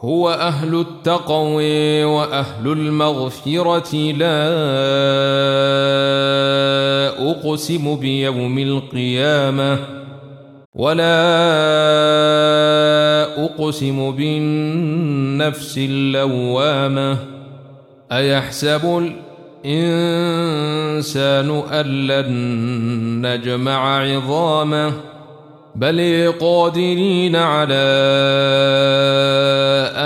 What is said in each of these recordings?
هو أهل التقوى وأهل المغفرة. لا أقسم بيوم القيامة ولا أقسم بالنفس اللوامة. أيحسب الإنسان أن لن نجمع عظامه؟ بل قادرين على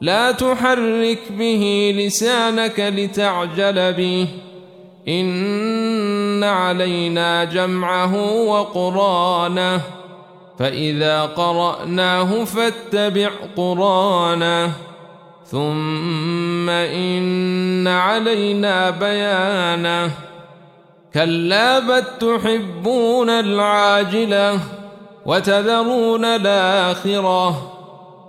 لا تحرك به لسانك لتعجل به. إن علينا جمعه وقرانه. فإذا قرأناه فاتبع قرانه. ثم إن علينا بيانه. كلا بل تحبون العاجلة وتذرون الآخرة.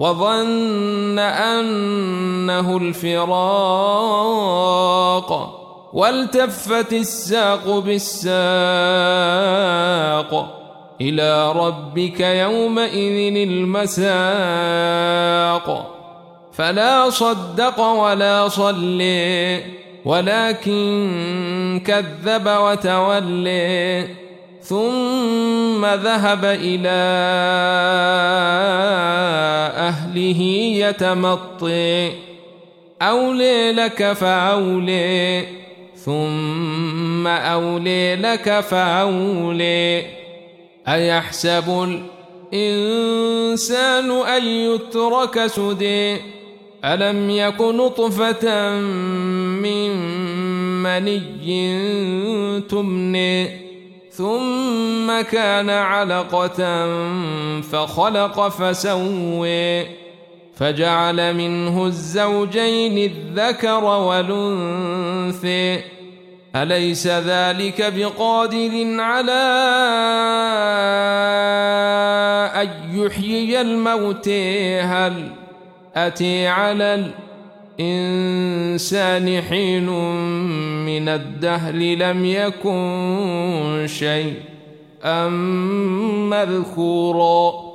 وظن أنه الفراق والتفت الساق بالساق إلى ربك يومئذ المساق. فلا صدق ولا صلي ولكن كذب وتولي. ثم ذهب إلى أهله يتمطي. أولي لك فأولي ثم أولي لك فأولي. أيحسب الإنسان أن يترك سدي؟ ألم يك نطفة من مني تمني؟ ثم كان علقة فخلق فسوي فجعل منه الزوجين الذكر والأنثي أليس ذلك بقادر على أن يحيي الموت هل أتي على الأرض الإنسان حين من الدهر لم يكن شيء أم مذكورا.